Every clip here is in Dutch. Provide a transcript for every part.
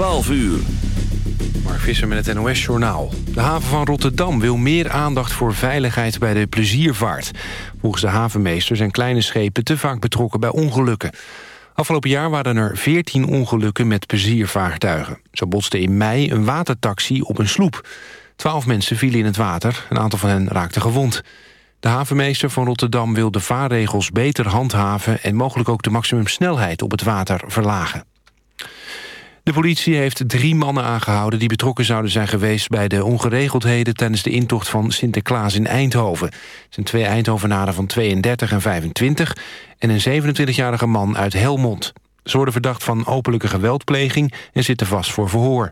12 uur. Mark Visser met het NOS-journaal. De haven van Rotterdam wil meer aandacht voor veiligheid bij de pleziervaart. Volgens de havenmeester zijn kleine schepen te vaak betrokken bij ongelukken. Afgelopen jaar waren er 14 ongelukken met pleziervaartuigen. Zo botste in mei een watertaxi op een sloep. 12 mensen vielen in het water, een aantal van hen raakte gewond. De havenmeester van Rotterdam wil de vaarregels beter handhaven... en mogelijk ook de maximumsnelheid op het water verlagen. De politie heeft drie mannen aangehouden die betrokken zouden zijn geweest... bij de ongeregeldheden tijdens de intocht van Sinterklaas in Eindhoven. Het zijn twee Eindhovenaren van 32 en 25... en een 27-jarige man uit Helmond. Ze worden verdacht van openlijke geweldpleging en zitten vast voor verhoor.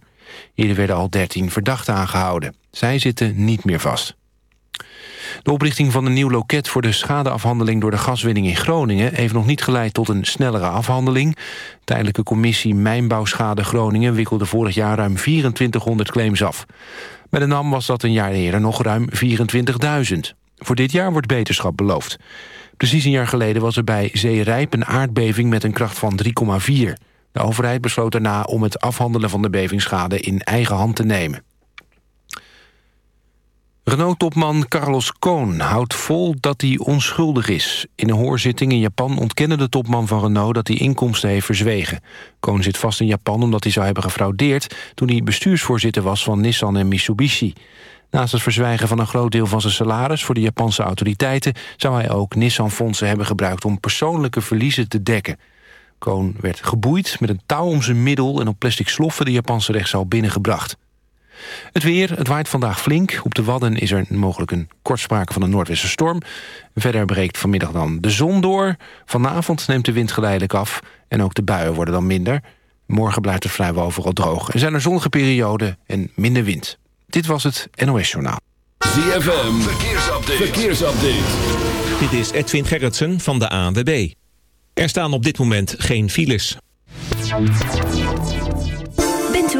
Hier werden al 13 verdachten aangehouden. Zij zitten niet meer vast. De oprichting van een nieuw loket voor de schadeafhandeling door de gaswinning in Groningen heeft nog niet geleid tot een snellere afhandeling. Tijdelijke commissie Mijnbouwschade Groningen wikkelde vorig jaar ruim 2400 claims af. Bij de NAM was dat een jaar eerder nog ruim 24.000. Voor dit jaar wordt beterschap beloofd. Precies een jaar geleden was er bij Zeerijp een aardbeving met een kracht van 3,4. De overheid besloot daarna om het afhandelen van de bevingsschade in eigen hand te nemen. Renault-topman Carlos Koon houdt vol dat hij onschuldig is. In een hoorzitting in Japan ontkende de topman van Renault... dat hij inkomsten heeft verzwegen. Koon zit vast in Japan omdat hij zou hebben gefraudeerd... toen hij bestuursvoorzitter was van Nissan en Mitsubishi. Naast het verzwijgen van een groot deel van zijn salaris... voor de Japanse autoriteiten... zou hij ook Nissan-fondsen hebben gebruikt... om persoonlijke verliezen te dekken. Koon werd geboeid met een touw om zijn middel... en op plastic sloffen de Japanse rechtszaal binnengebracht. Het weer, het waait vandaag flink. Op de Wadden is er mogelijk een kortspraak van een noordwestenstorm. Verder breekt vanmiddag dan de zon door. Vanavond neemt de wind geleidelijk af en ook de buien worden dan minder. Morgen blijft het vrijwel overal droog. Er zijn er zonnige perioden en minder wind. Dit was het NOS Journaal. ZFM, verkeersupdate. verkeersupdate. Dit is Edwin Gerritsen van de ANWB. Er staan op dit moment geen files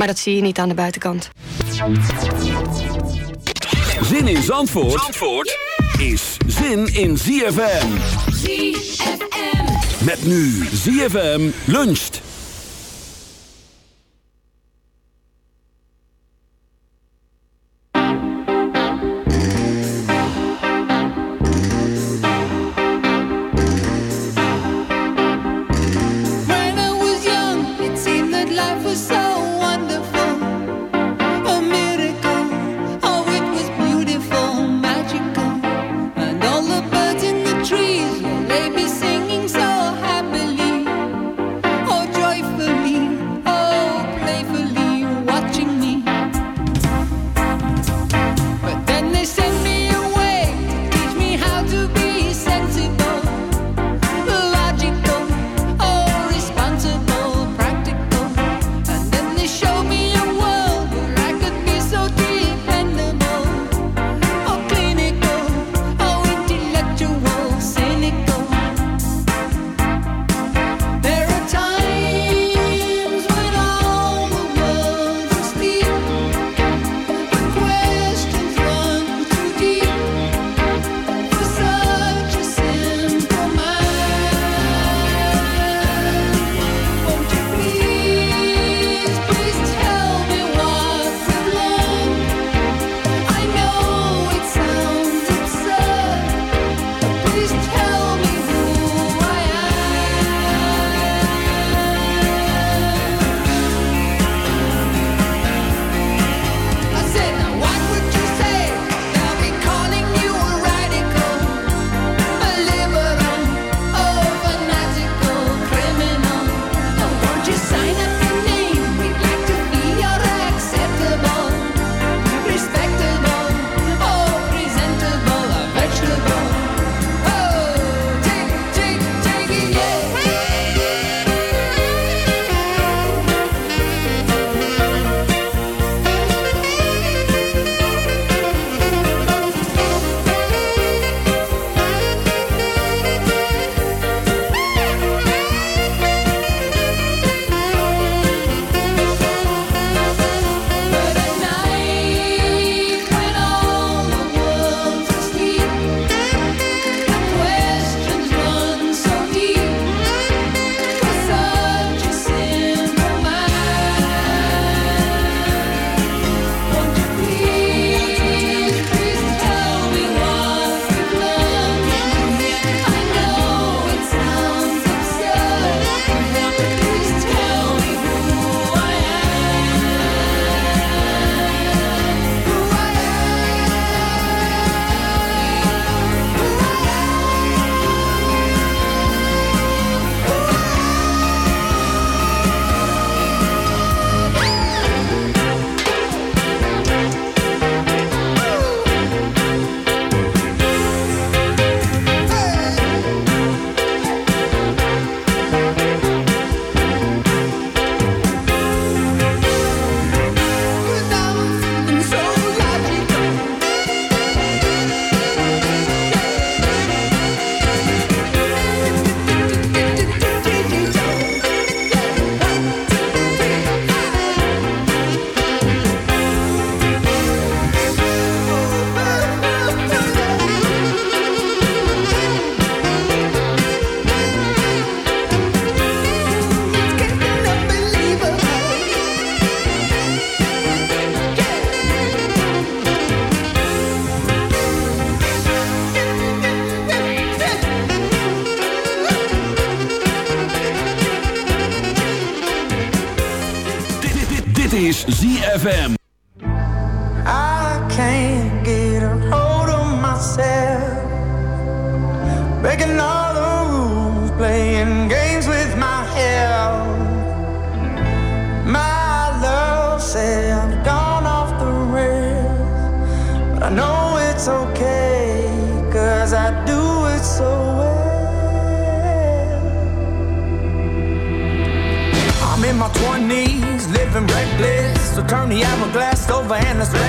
Maar dat zie je niet aan de buitenkant. Zin in Zandvoort, Zandvoort is zin in ZFM. ZFM. Met nu ZFM luncht.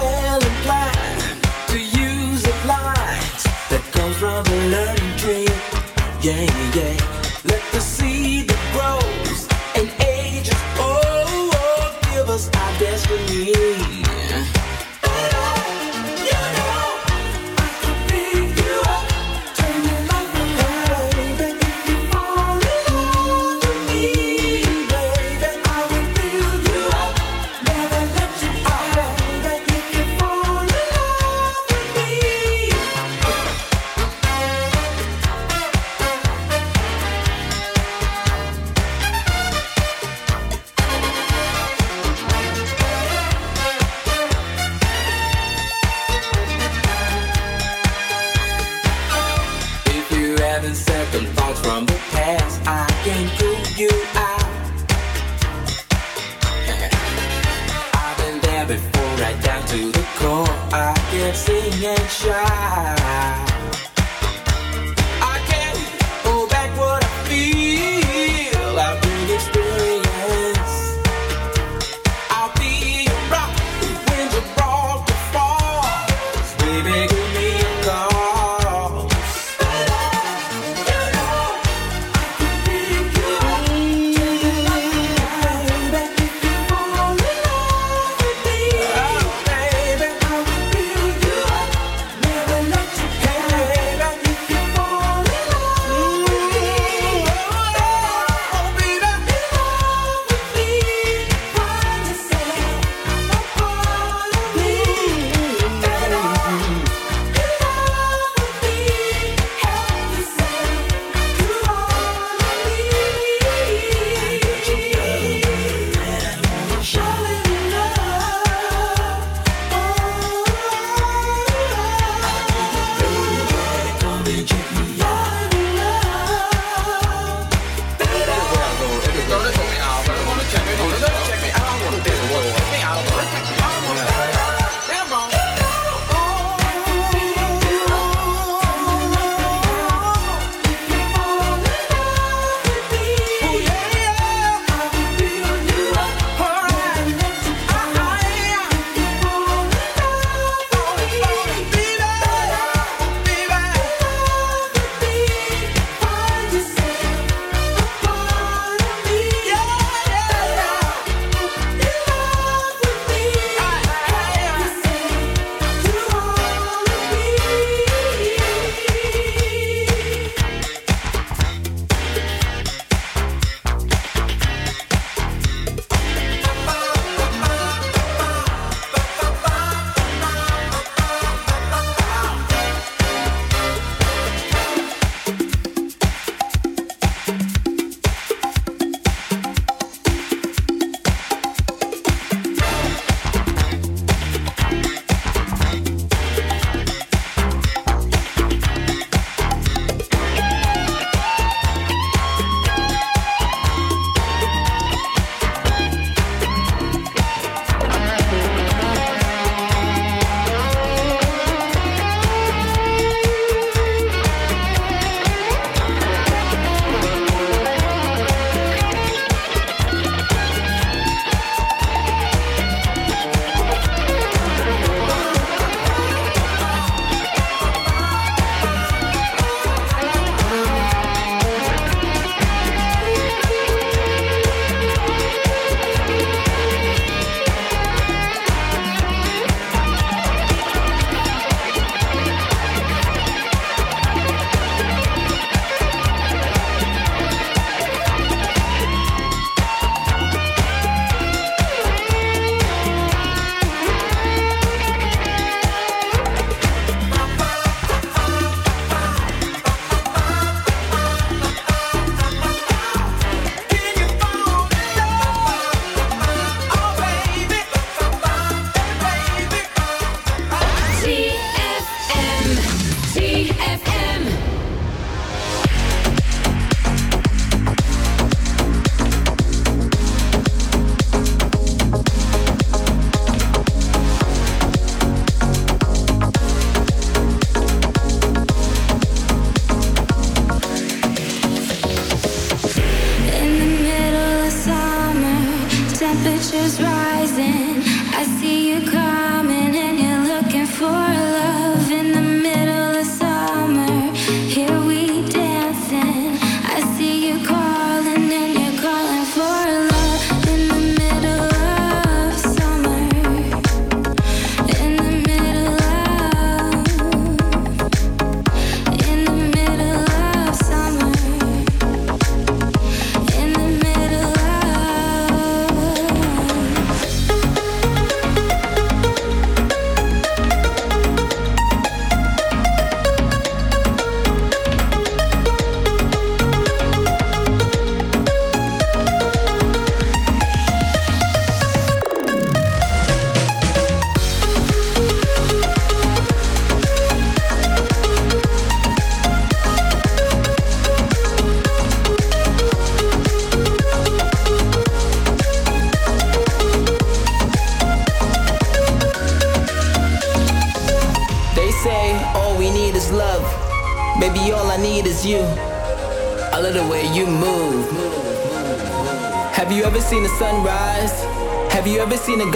well inclined to use the light that comes from learning tree. Yeah, yeah. Let the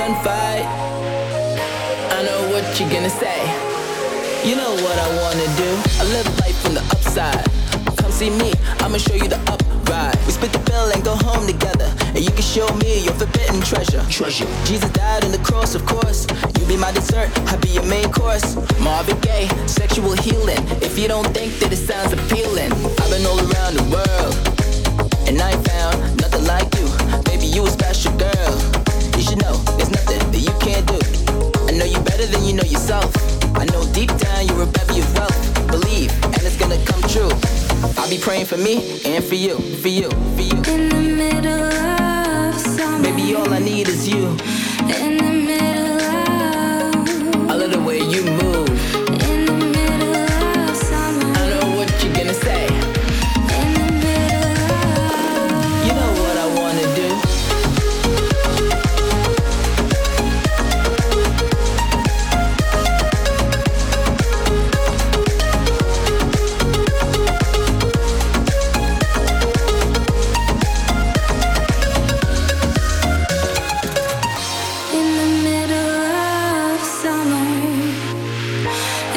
gunfight. I know what you're gonna say. You know what I wanna do. I live life from the upside. Come see me, I'ma show you the upright. We split the bill and go home together. And you can show me your forbidden treasure. Treasure. Jesus died on the cross, of course. You be my dessert, I be your main course. Marvin Gaye, sexual healing. If you don't think that it sounds appealing, I've been all around the world. And I found nothing like you. Baby, you a special girl. You should know there's nothing that you can't do. I know you better than you know yourself. I know deep down you're a bevy of wealth. Believe, and it's gonna come true. I'll be praying for me and for you, for you, for you. In the middle of summer, baby, all I need is you. In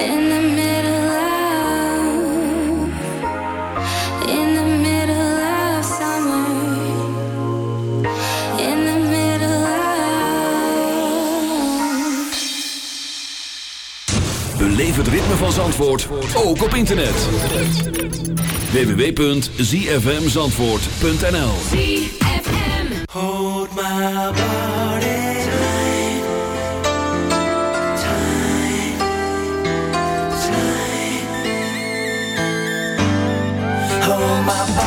In the middle of. In the middle of summer. In the middle of. Beleef het ritme van Zandvoort ook op internet. www.ziefmzandvoort.nl Zie-fm. Hold m'n body. my body.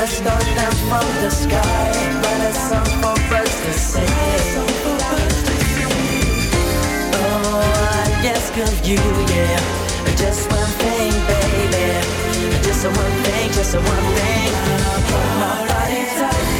Let's start down from the sky Write a song for to sing Oh, I ask of you, yeah Just one thing, baby Just one thing, just one thing My body's tight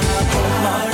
hold my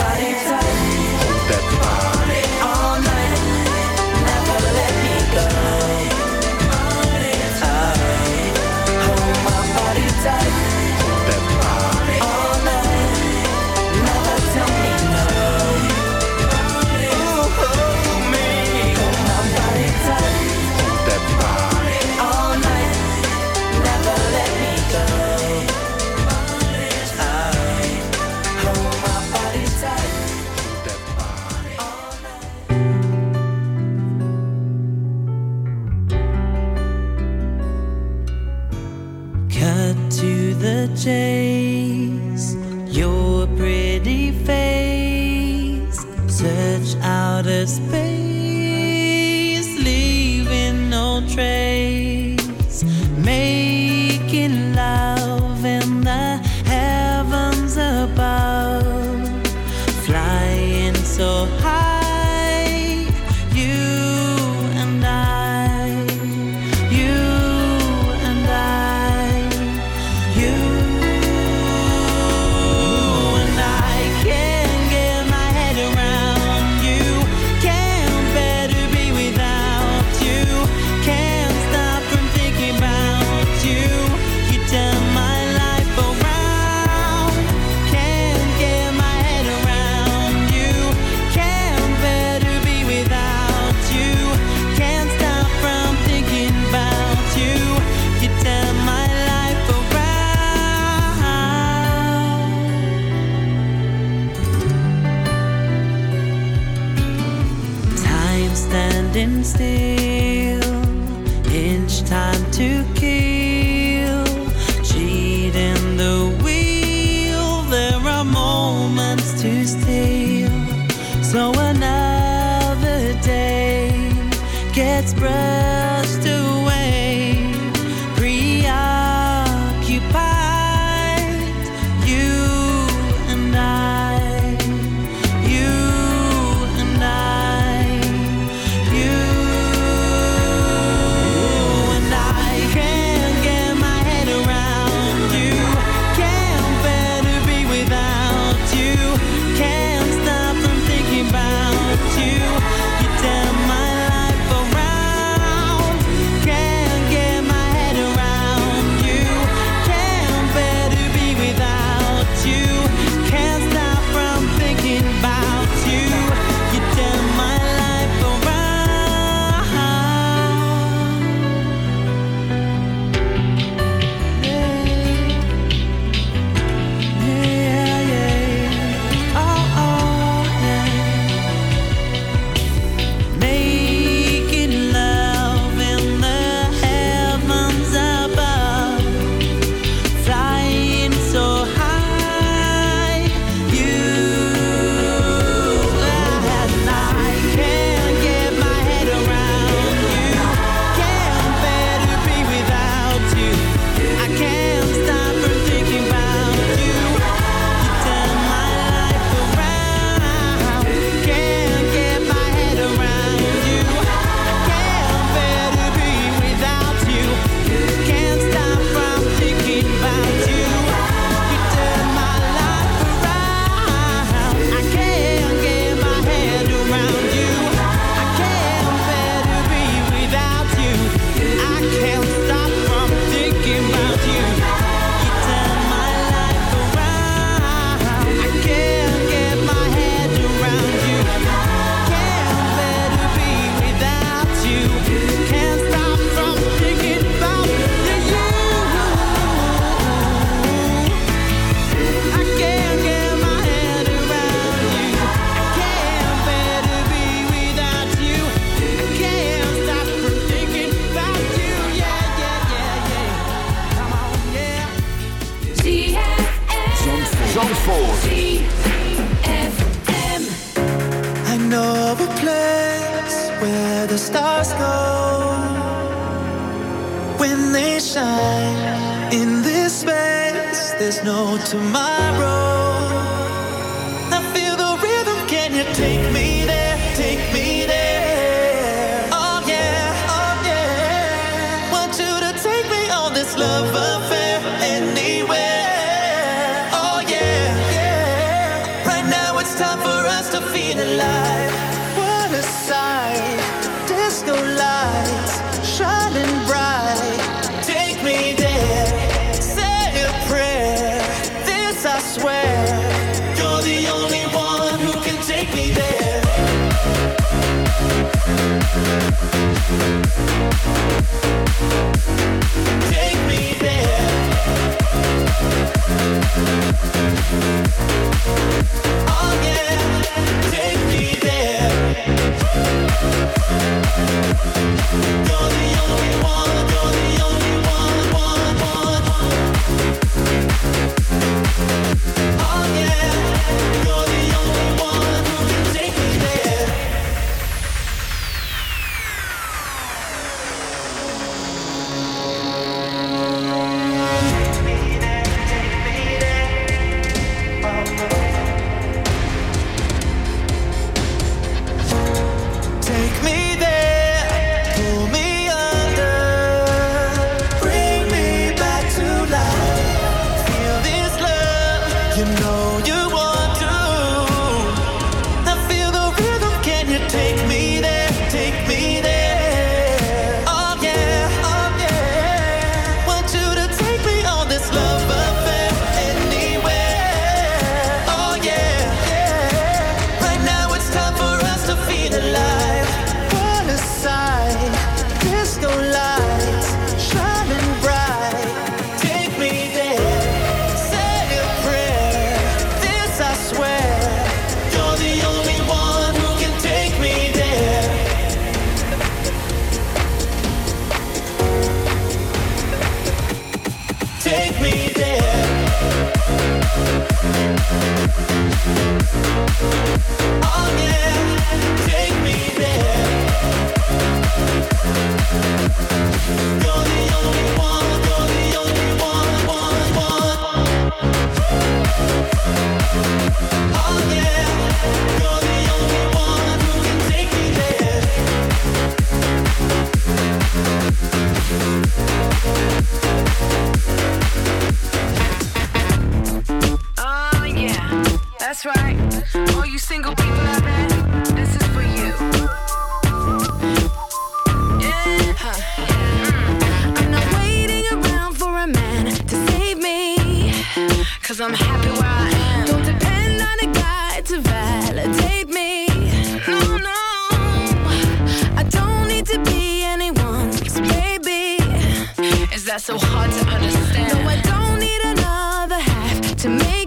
that's so hard to understand. No, I don't need another half to make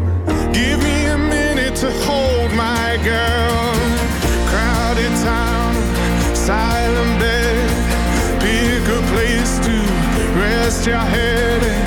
still heading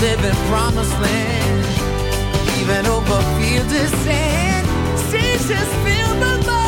living promised land, even over fields of sand. Seas just fill the boat.